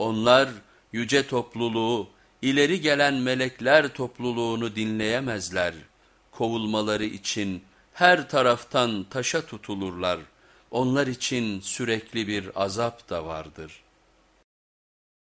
Onlar yüce topluluğu, ileri gelen melekler topluluğunu dinleyemezler. Kovulmaları için her taraftan taşa tutulurlar. Onlar için sürekli bir azap da vardır.''